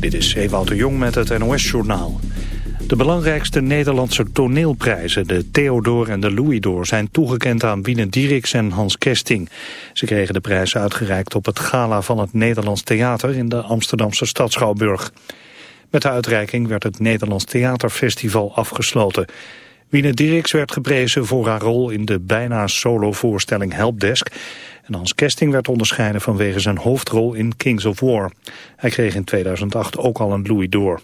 Dit is Ewout Jong met het NOS-journaal. De belangrijkste Nederlandse toneelprijzen, de Theodor en de Louis d'Or... zijn toegekend aan Wiene Dieriks en Hans Kesting. Ze kregen de prijs uitgereikt op het gala van het Nederlands Theater... in de Amsterdamse stad Schouwburg. Met de uitreiking werd het Nederlands Theaterfestival afgesloten. Wiene Dieriks werd geprezen voor haar rol in de bijna solo-voorstelling Helpdesk... En Hans Kesting werd onderscheiden vanwege zijn hoofdrol in Kings of War. Hij kreeg in 2008 ook al een Louis d'Or.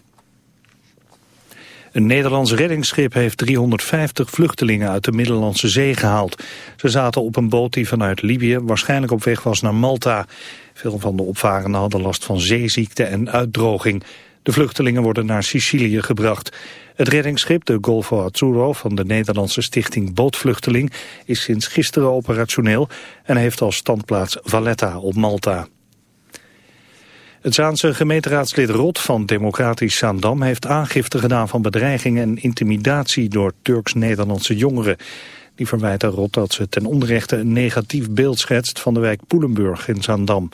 Een Nederlands reddingsschip heeft 350 vluchtelingen uit de Middellandse Zee gehaald. Ze zaten op een boot die vanuit Libië waarschijnlijk op weg was naar Malta. Veel van de opvarenden hadden last van zeeziekte en uitdroging. De vluchtelingen worden naar Sicilië gebracht. Het reddingsschip, de Golfo Azzurro van de Nederlandse stichting Bootvluchteling, is sinds gisteren operationeel en heeft als standplaats Valletta op Malta. Het Zaanse gemeenteraadslid Rot van Democratisch Zaandam heeft aangifte gedaan van bedreigingen en intimidatie door Turks-Nederlandse jongeren. Die verwijten Rot dat ze ten onrechte een negatief beeld schetst van de wijk Poelenburg in Zaandam.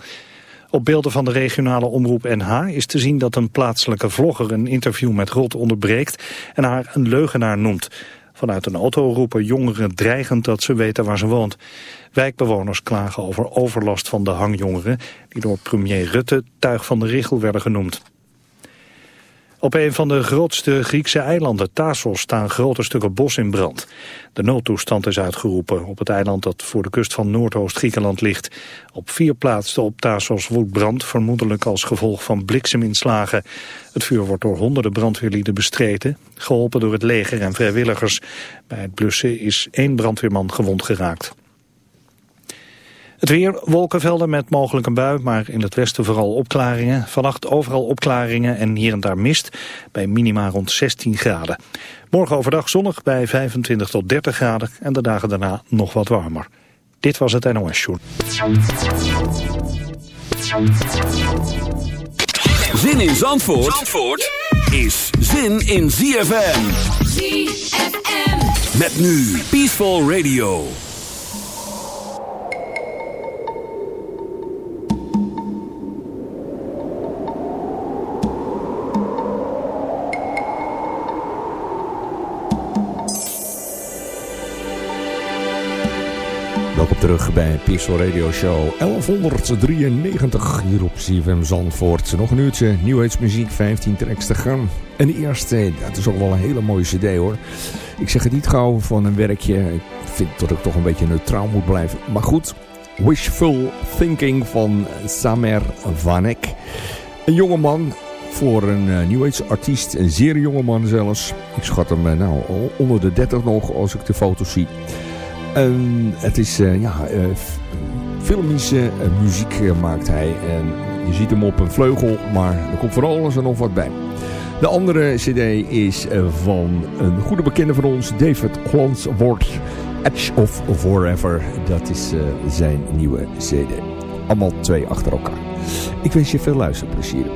Op beelden van de regionale omroep NH is te zien dat een plaatselijke vlogger een interview met Rot onderbreekt en haar een leugenaar noemt. Vanuit een auto roepen jongeren dreigend dat ze weten waar ze woont. Wijkbewoners klagen over overlast van de hangjongeren... die door premier Rutte tuig van de richel werden genoemd. Op een van de grootste Griekse eilanden, Thassos, staan grote stukken bos in brand. De noodtoestand is uitgeroepen op het eiland dat voor de kust van Noordoost-Griekenland ligt. Op vier plaatsen op Thassos woedt brand, vermoedelijk als gevolg van blikseminslagen. Het vuur wordt door honderden brandweerlieden bestreden, geholpen door het leger en vrijwilligers. Bij het blussen is één brandweerman gewond geraakt. Het weer, wolkenvelden met mogelijk een bui, maar in het westen vooral opklaringen. Vannacht overal opklaringen en hier en daar mist, bij minima rond 16 graden. Morgen overdag zonnig bij 25 tot 30 graden en de dagen daarna nog wat warmer. Dit was het NOS Show. Zin in Zandvoort, Zandvoort is zin in ZFM. ZFM. Met nu Peaceful Radio. Terug bij Pixel Radio Show 1193 hier op CFM Zandvoort. Nog een uurtje nieuwheidsmuziek, 15 tracks te gaan. En de eerste, dat is ook wel een hele mooie cd hoor. Ik zeg het niet gauw van een werkje. Ik vind dat ik toch een beetje neutraal moet blijven. Maar goed, Wishful Thinking van Samer Vanek. Een jongeman voor een uh, nieuwheidsartiest. Een zeer jonge man zelfs. Ik schat hem uh, nou onder de 30 nog als ik de foto's zie. En het is uh, ja, uh, filmische uh, muziek maakt hij. En je ziet hem op een vleugel, maar er komt voor alles en nog wat bij. De andere cd is van een goede bekende van ons, David Glansworth. Edge of Forever. Dat is zijn nieuwe cd. Allemaal twee achter elkaar. Ik wens je veel luisterplezier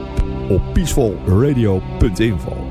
op peacefulradio.info.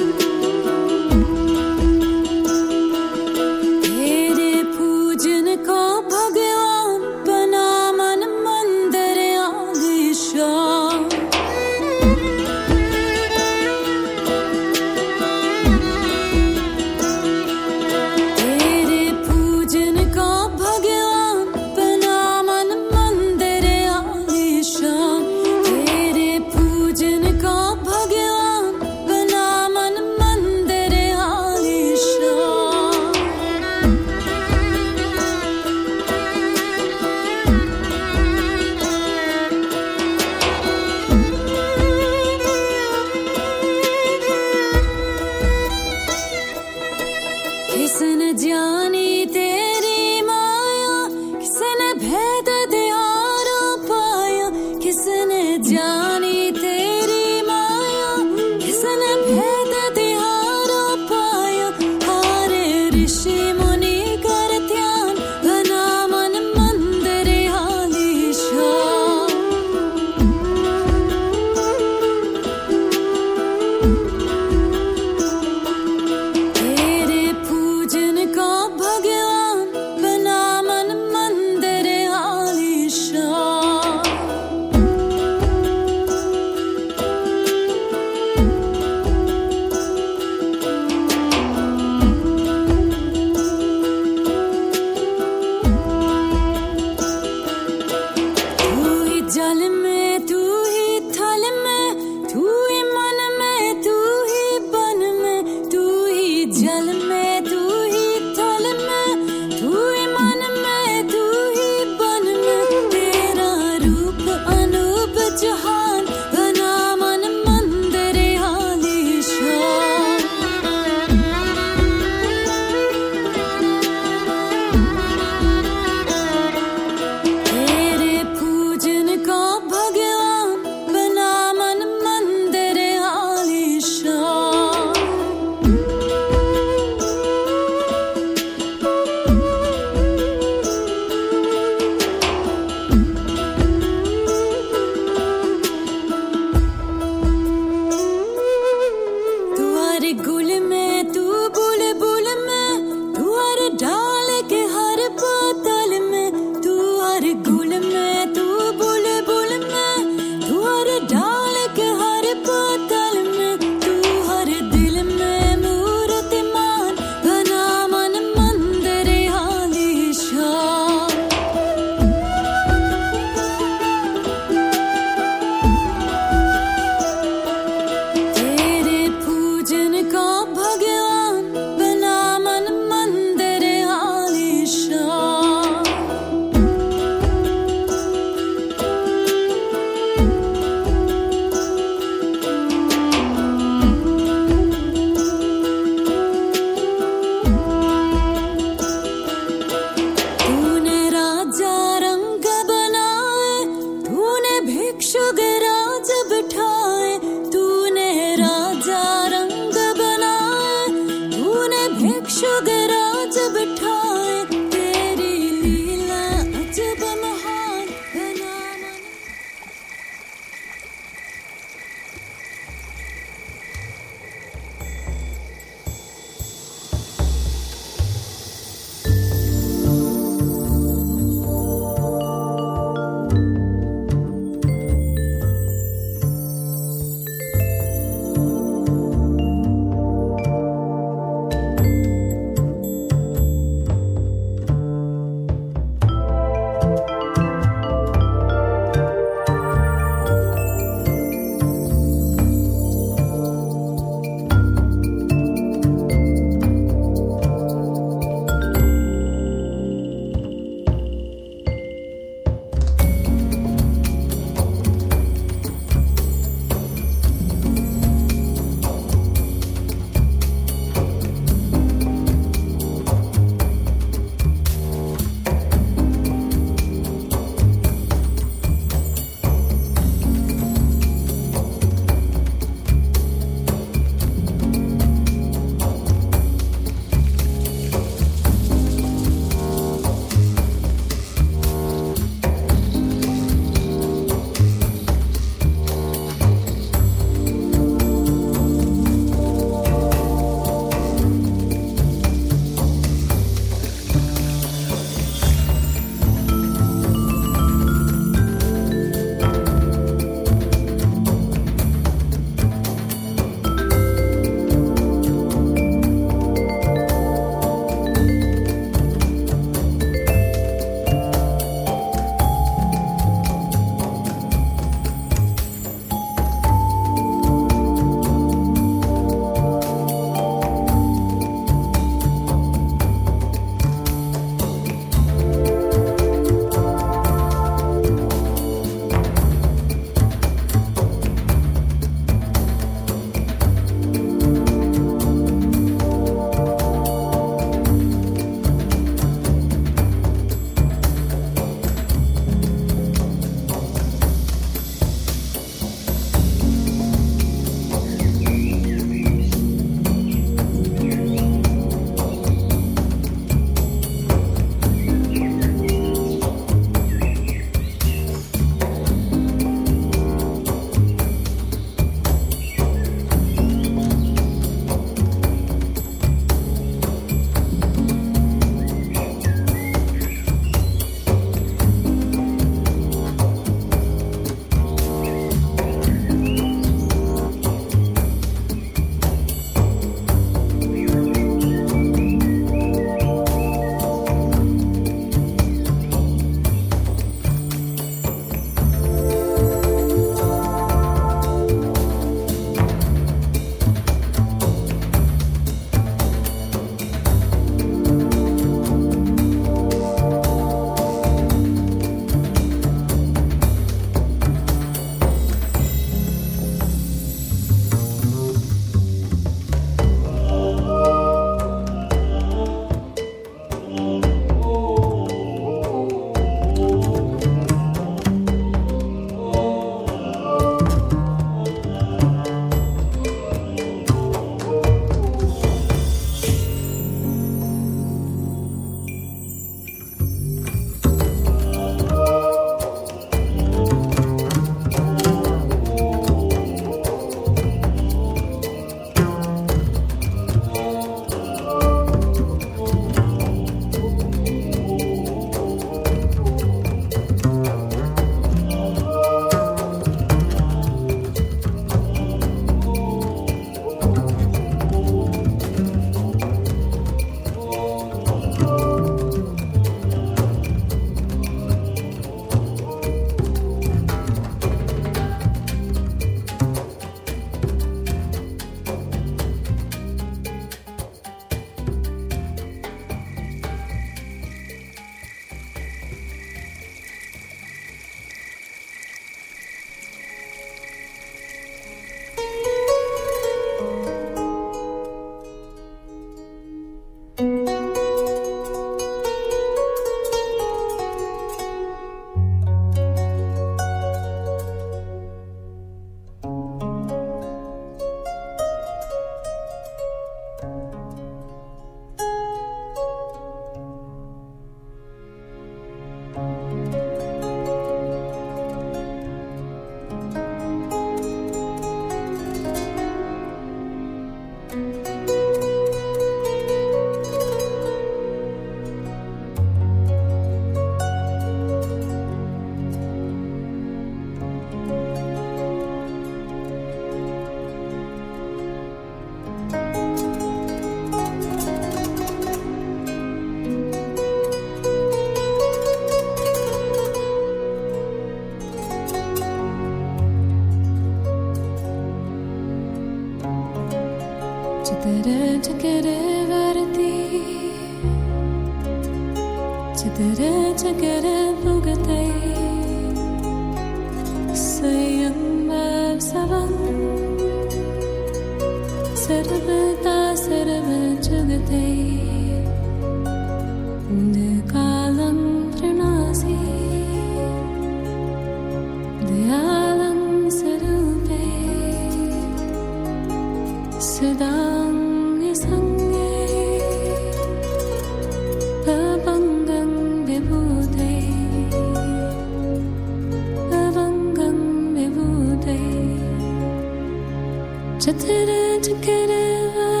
Cha-da-da-da-da-da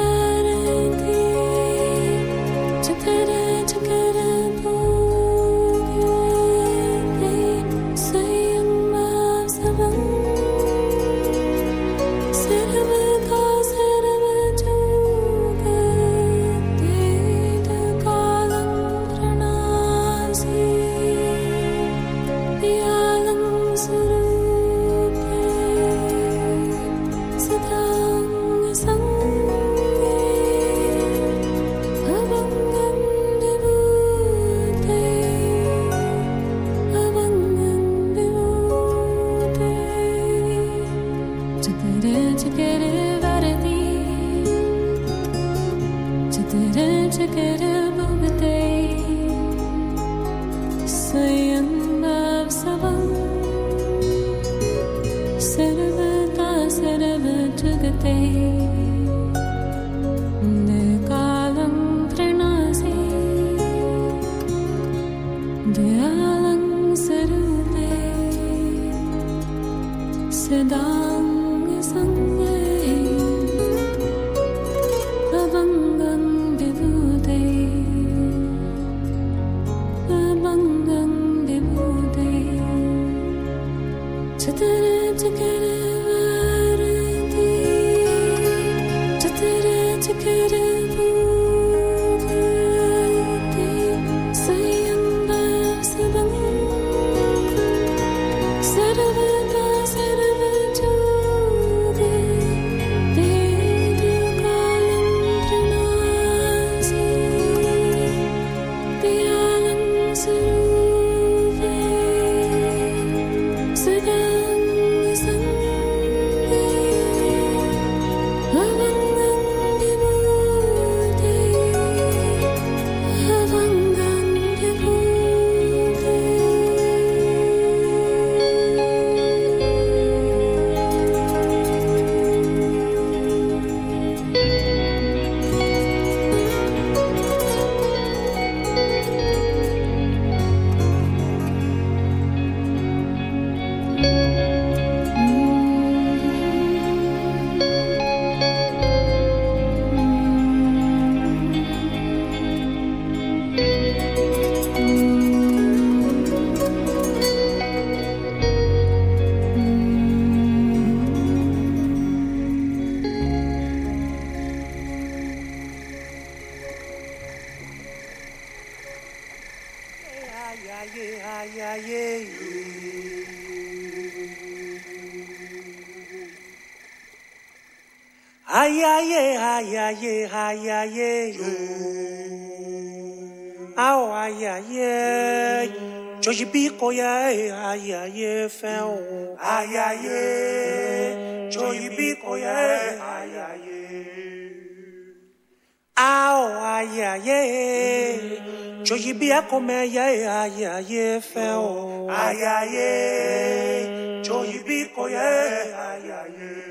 ay, ay, ay, ao, ay, ay, ay, Joji Biko, ay, ay, ay, fell, ay, ay, ay, Joji Biko, ay, ay, ay, ao, ay, ay, ay, Joji Biko, ay, ay, ay, fell, ay, ay, ay, Joji Biko, ay, ay, ay,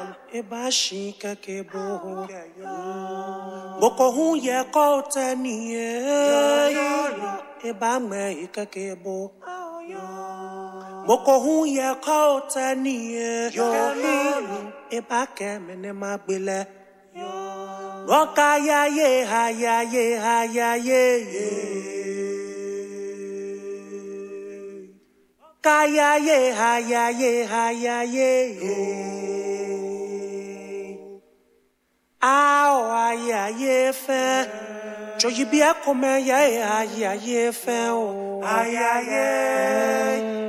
eba ṣì kẹ̀kẹ́ bò ó. Boko hun yẹ kọ́ tẹ nìyẹn. Eba mẹ́ ìkẹ́kẹ́ bò. Boko hun yẹ kọ́ tẹ nìyẹn. Eba kẹ́ mi ni máa gbilẹ̀. Rọ́ka yáyé hayáyé hayáyé yé. Kayaye, hayaye, hayaye, oh awa ya ye fe jo ay ay akome ya ay ay ay, fe o. Aya ye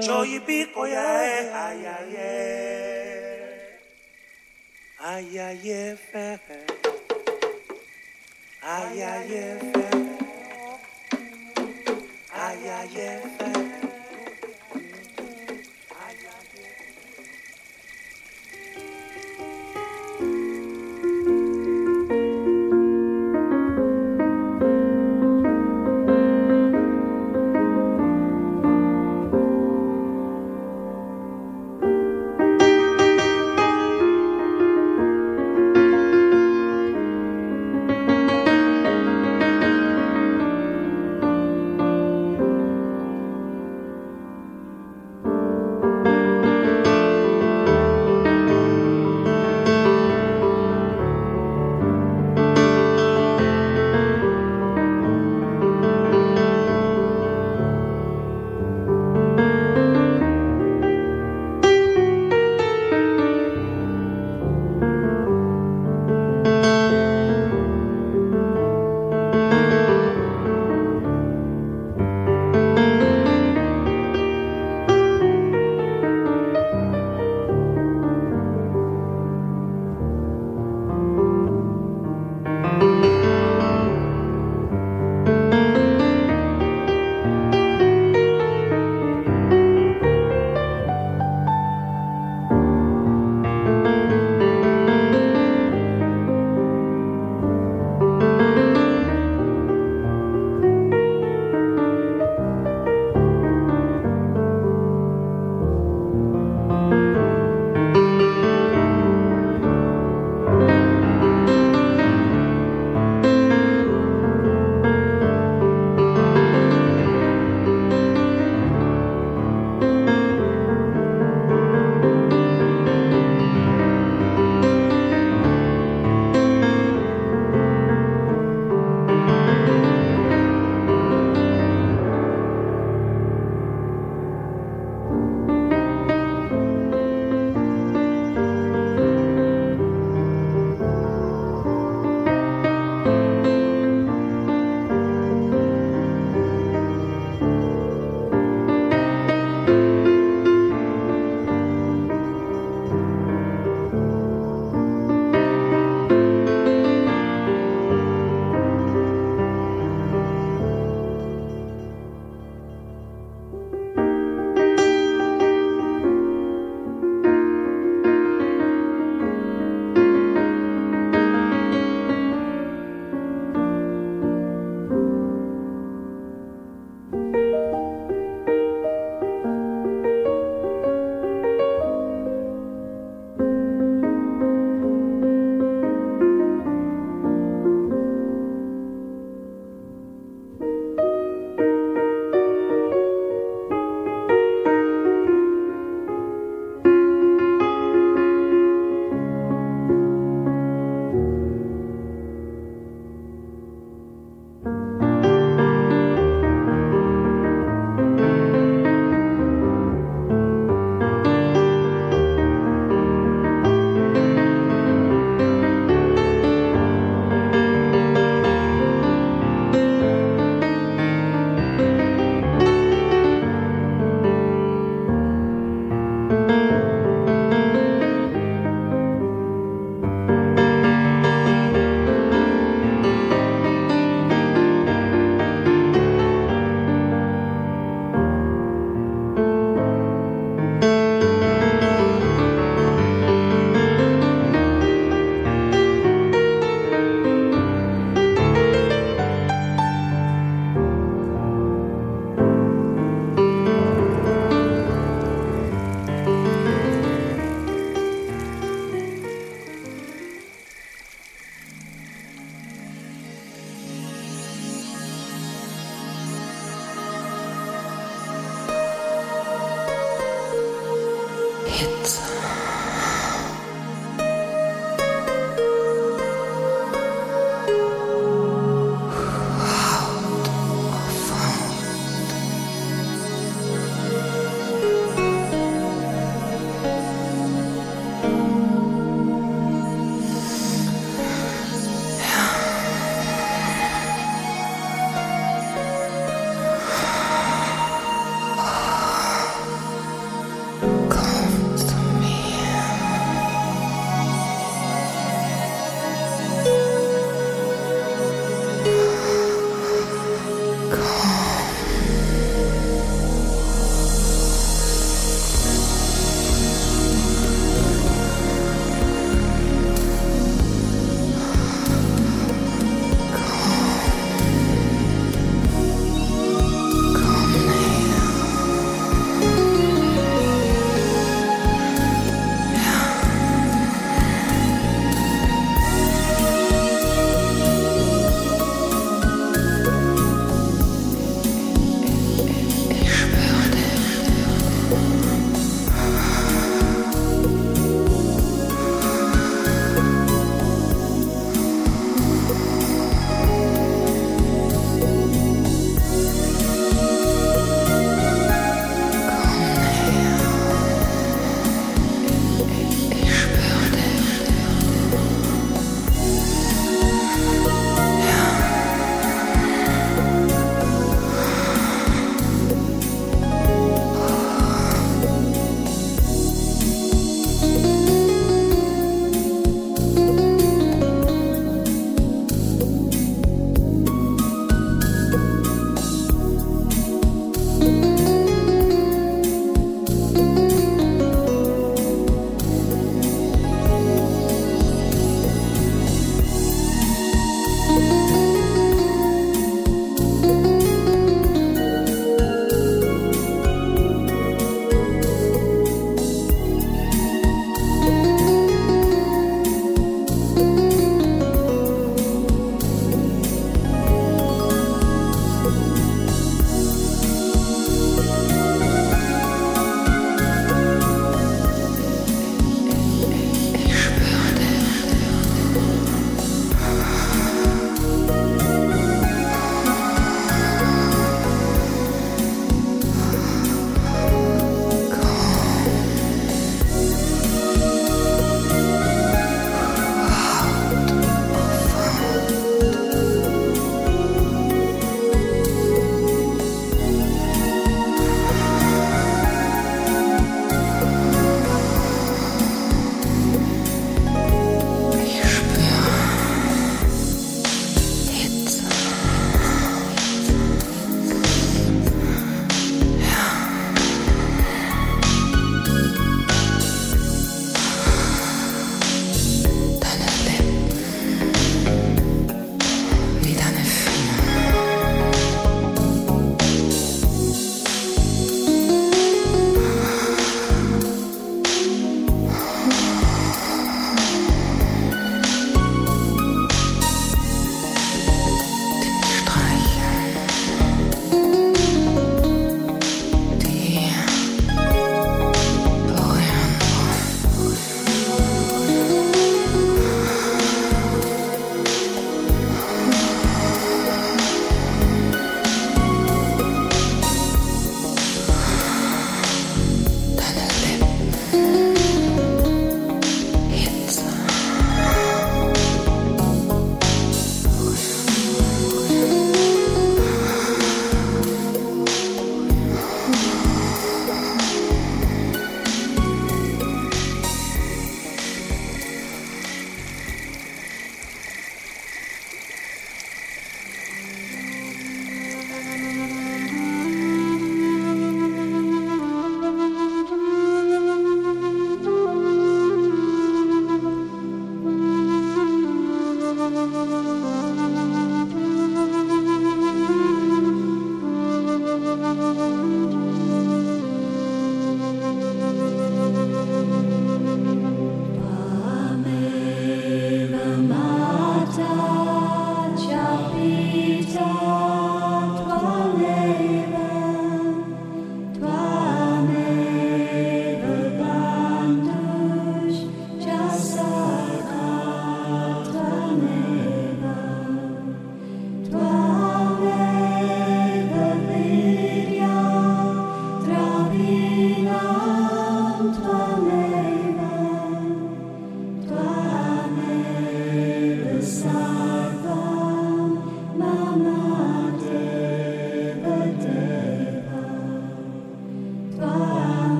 jo yi bi ko ay ay ay ay ye Ay ay ye Ay ay ye fe